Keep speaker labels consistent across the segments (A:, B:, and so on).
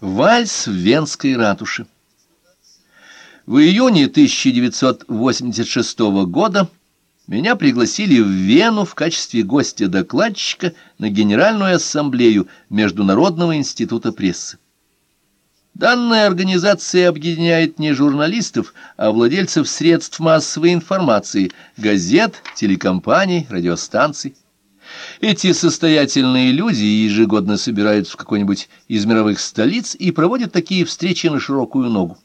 A: Вальс в Венской ратуше. В июне 1986 года меня пригласили в Вену в качестве гостя-докладчика на Генеральную ассамблею Международного института прессы. Данная организация объединяет не журналистов, а владельцев средств массовой информации, газет, телекомпаний, радиостанций. Эти состоятельные люди ежегодно собираются в какой-нибудь из мировых столиц и проводят такие встречи на широкую ногу.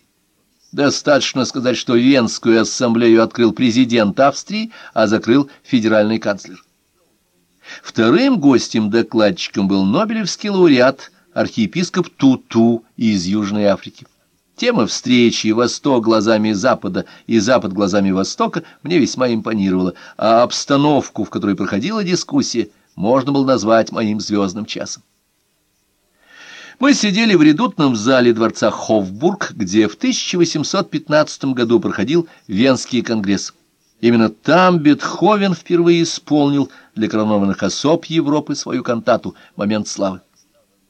A: Достаточно сказать, что Венскую ассамблею открыл президент Австрии, а закрыл федеральный канцлер. Вторым гостем-докладчиком был Нобелевский лауреат, архиепископ Туту из Южной Африки. Тема встречи «Восток глазами Запада» и «Запад глазами Востока» мне весьма импонировала, а обстановку, в которой проходила дискуссия, можно было назвать моим звездным часом. Мы сидели в редутном зале дворца Хофбург, где в 1815 году проходил Венский конгресс. Именно там Бетховен впервые исполнил для коронованных особ Европы свою кантату «Момент славы».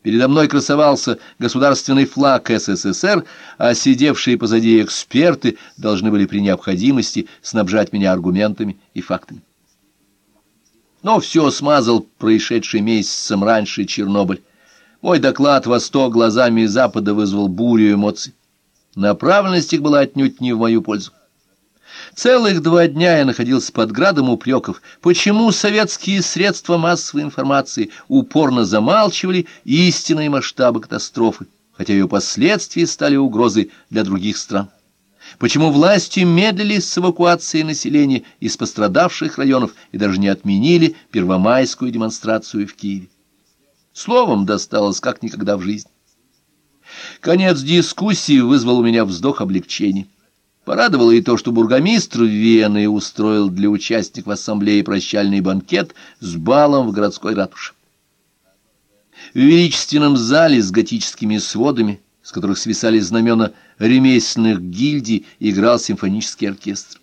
A: Передо мной красовался государственный флаг СССР, а сидевшие позади эксперты должны были при необходимости снабжать меня аргументами и фактами. Но все смазал происшедший месяцем раньше Чернобыль. Мой доклад «Восток глазами Запада» вызвал бурю эмоций. Направленность их была отнюдь не в мою пользу. Целых два дня я находился под градом упреков, почему советские средства массовой информации упорно замалчивали истинные масштабы катастрофы, хотя ее последствия стали угрозой для других стран. Почему власти медлили с эвакуацией населения из пострадавших районов и даже не отменили первомайскую демонстрацию в Киеве. Словом, досталось как никогда в жизни. Конец дискуссии вызвал у меня вздох облегчения. Порадовало и то, что бургомистр Вены устроил для участников ассамблеи прощальный банкет с балом в городской ратуше. В величественном зале с готическими сводами, с которых свисали знамена ремесленных гильдий, играл симфонический оркестр.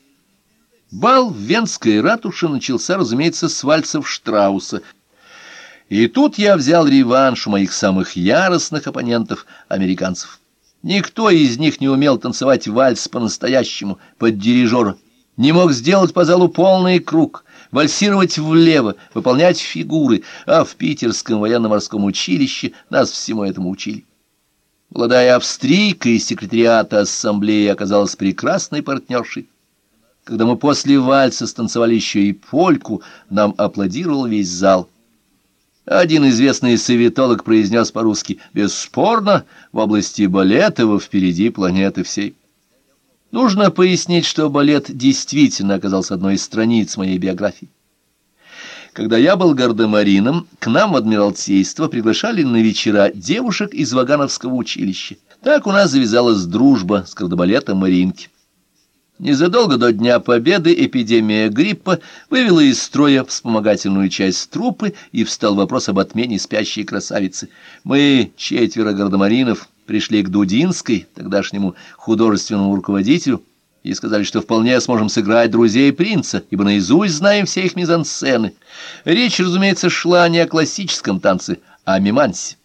A: Бал в Венской ратуше начался, разумеется, с вальсов Штрауса. И тут я взял реванш у моих самых яростных оппонентов, американцев. Никто из них не умел танцевать вальс по-настоящему, под дирижера, не мог сделать по залу полный круг, вальсировать влево, выполнять фигуры, а в Питерском военно-морском училище нас всему этому учили. Молодая австрийка из секретариата ассамблеи оказалась прекрасной партнершей. Когда мы после вальса станцевали еще и польку, нам аплодировал весь зал — один известный советолог произнес по-русски «Бесспорно, в области балета вы впереди планеты всей». Нужно пояснить, что балет действительно оказался одной из страниц моей биографии. Когда я был гардемарином, к нам в Адмиралтейство приглашали на вечера девушек из Вагановского училища. Так у нас завязалась дружба с кардебалетом Маринки. Незадолго до Дня Победы эпидемия гриппа вывела из строя вспомогательную часть трупы и встал вопрос об отмене спящей красавицы. Мы, четверо гардемаринов, пришли к Дудинской, тогдашнему художественному руководителю, и сказали, что вполне сможем сыграть друзей принца, ибо наизусть знаем все их мизансцены. Речь, разумеется, шла не о классическом танце, а о мимансе.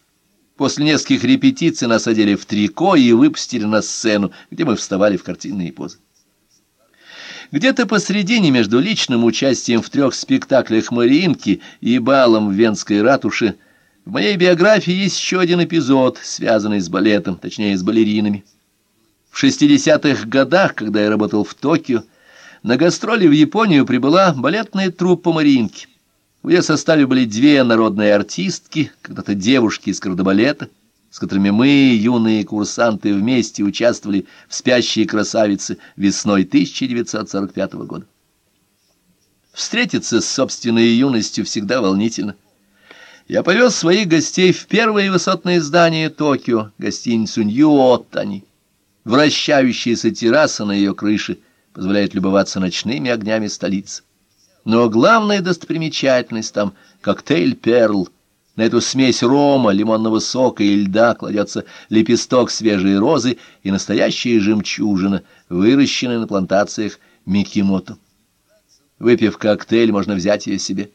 A: После нескольких репетиций нас одели в трико и выпустили на сцену, где мы вставали в картинные позы. Где-то посредине между личным участием в трех спектаклях «Мариинки» и балом в Венской ратуше в моей биографии есть еще один эпизод, связанный с балетом, точнее, с балеринами. В 60-х годах, когда я работал в Токио, на гастроли в Японию прибыла балетная труппа «Мариинки». В ее составе были две народные артистки, когда-то девушки из кардебалета, с которыми мы, юные курсанты, вместе участвовали в «Спящей красавице» весной 1945 года. Встретиться с собственной юностью всегда волнительно. Я повез своих гостей в первое высотное здание Токио, гостиницу Нью-Оттани. Вращающаяся терраса на ее крыше позволяет любоваться ночными огнями столицы. Но главная достопримечательность там — коктейль «Перл», на эту смесь рома, лимонного сока и льда кладется лепесток свежей розы и настоящая жемчужина, выращенная на плантациях Микимото. Выпив коктейль, можно взять ее себе.